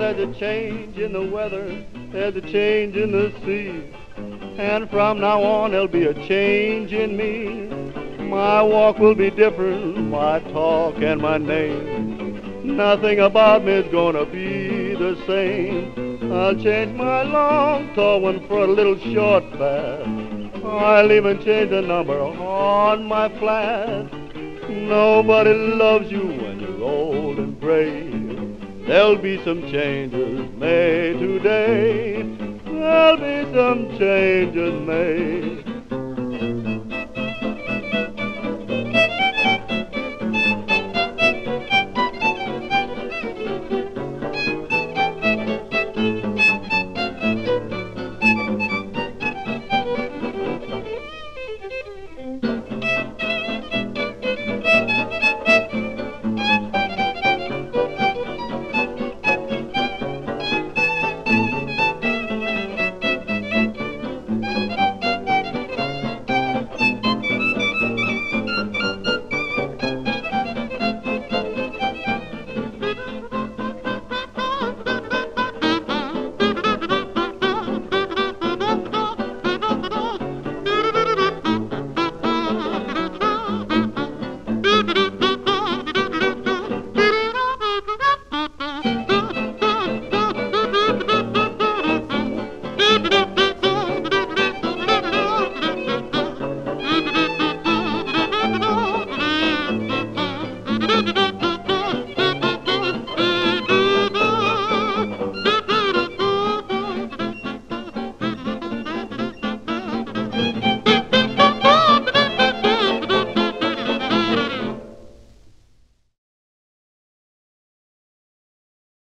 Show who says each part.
Speaker 1: There's a change in the weather, there's a change in the sea. And from now on there'll be a change in me. My walk will be different, my talk and my name. Nothing about me is gonna be the same. I'll change my long tall one for a little short fast. I'll even change the number on my flat. Nobody loves you when you're old and gray. There'll be some changes made today. There'll be some changes made